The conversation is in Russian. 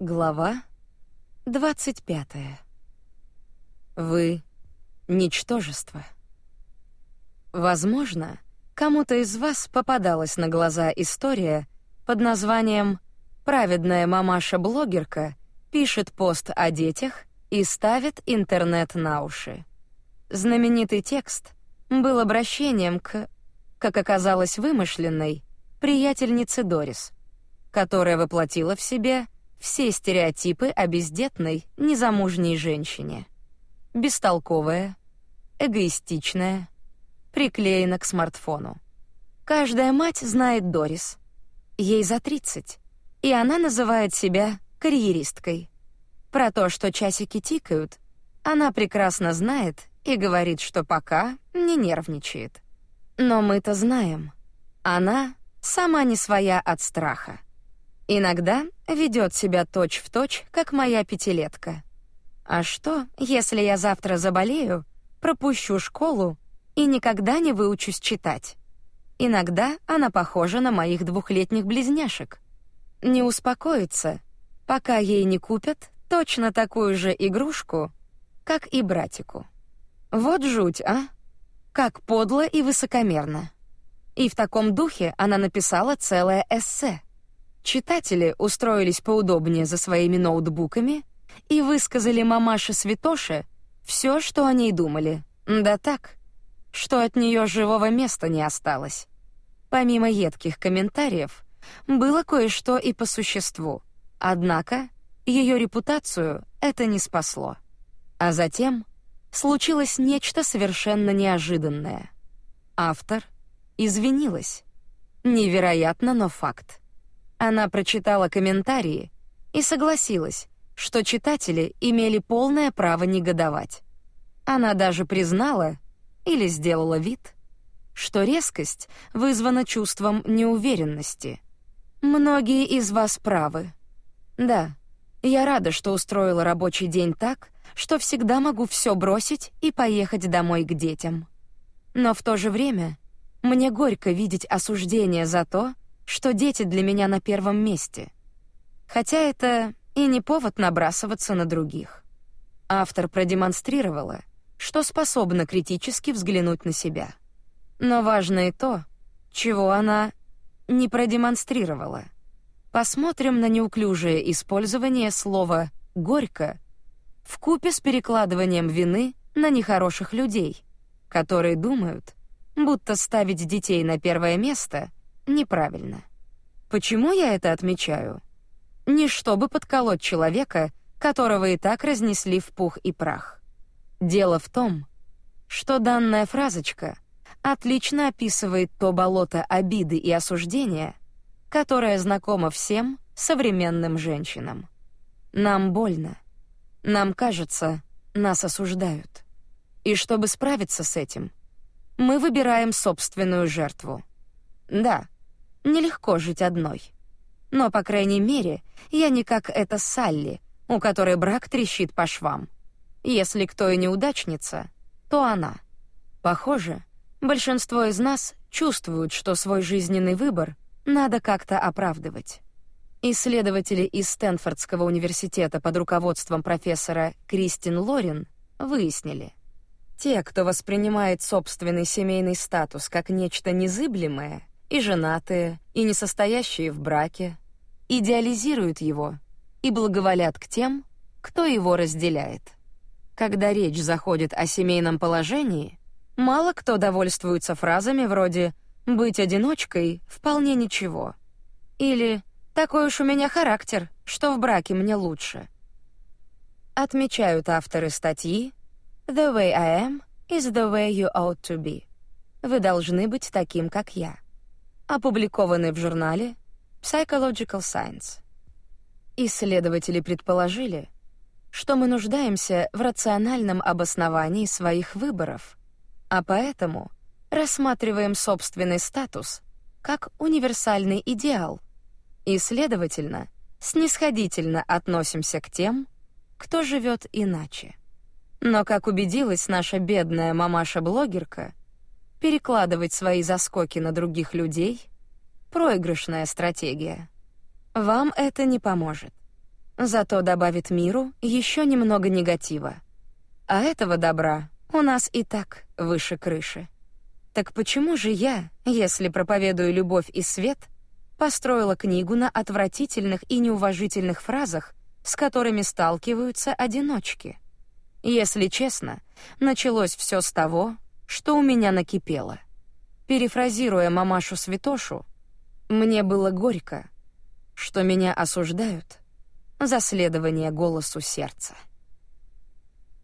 Глава 25. Вы — ничтожество. Возможно, кому-то из вас попадалась на глаза история под названием «Праведная мамаша-блогерка пишет пост о детях и ставит интернет на уши». Знаменитый текст был обращением к, как оказалось вымышленной, приятельнице Дорис, которая воплотила в себе — все стереотипы о бездетной, незамужней женщине. Бестолковая, эгоистичная, приклеена к смартфону. Каждая мать знает Дорис. Ей за 30, и она называет себя карьеристкой. Про то, что часики тикают, она прекрасно знает и говорит, что пока не нервничает. Но мы-то знаем, она сама не своя от страха. Иногда ведет себя точь-в-точь, как моя пятилетка. А что, если я завтра заболею, пропущу школу и никогда не выучусь читать? Иногда она похожа на моих двухлетних близняшек. Не успокоится, пока ей не купят точно такую же игрушку, как и братику. Вот жуть, а? Как подло и высокомерно. И в таком духе она написала целое эссе. Читатели устроились поудобнее за своими ноутбуками и высказали мамаше Святоше все, что о ней думали. Да так, что от нее живого места не осталось. Помимо едких комментариев, было кое-что и по существу. Однако ее репутацию это не спасло. А затем случилось нечто совершенно неожиданное. Автор извинилась. Невероятно, но факт. Она прочитала комментарии и согласилась, что читатели имели полное право негодовать. Она даже признала или сделала вид, что резкость вызвана чувством неуверенности. Многие из вас правы. Да, я рада, что устроила рабочий день так, что всегда могу все бросить и поехать домой к детям. Но в то же время мне горько видеть осуждение за то, что дети для меня на первом месте. Хотя это и не повод набрасываться на других. Автор продемонстрировала, что способна критически взглянуть на себя. Но важно и то, чего она не продемонстрировала. Посмотрим на неуклюжее использование слова «горько» в купе с перекладыванием вины на нехороших людей, которые думают, будто ставить детей на первое место неправильно. Почему я это отмечаю? Не чтобы подколоть человека, которого и так разнесли в пух и прах. Дело в том, что данная фразочка отлично описывает то болото обиды и осуждения, которое знакомо всем современным женщинам. Нам больно. Нам кажется, нас осуждают. И чтобы справиться с этим, мы выбираем собственную жертву. Да, Нелегко жить одной. Но, по крайней мере, я не как эта Салли, у которой брак трещит по швам. Если кто и неудачница, то она. Похоже, большинство из нас чувствуют, что свой жизненный выбор надо как-то оправдывать. Исследователи из Стэнфордского университета под руководством профессора Кристин Лорин выяснили, те, кто воспринимает собственный семейный статус как нечто незыблемое, и женатые, и не состоящие в браке, идеализируют его и благоволят к тем, кто его разделяет. Когда речь заходит о семейном положении, мало кто довольствуется фразами вроде «быть одиночкой вполне ничего» или «такой уж у меня характер, что в браке мне лучше». Отмечают авторы статьи «The way I am is the way you ought to be». Вы должны быть таким, как я опубликованный в журнале Psychological Science. Исследователи предположили, что мы нуждаемся в рациональном обосновании своих выборов, а поэтому рассматриваем собственный статус как универсальный идеал и, следовательно, снисходительно относимся к тем, кто живет иначе. Но, как убедилась наша бедная мамаша-блогерка, перекладывать свои заскоки на других людей — проигрышная стратегия. Вам это не поможет. зато добавит миру еще немного негатива. А этого добра у нас и так выше крыши. Так почему же я, если проповедую любовь и свет, построила книгу на отвратительных и неуважительных фразах, с которыми сталкиваются одиночки? Если честно, началось все с того, что у меня накипело. Перефразируя мамашу Святошу, мне было горько, что меня осуждают за следование голосу сердца.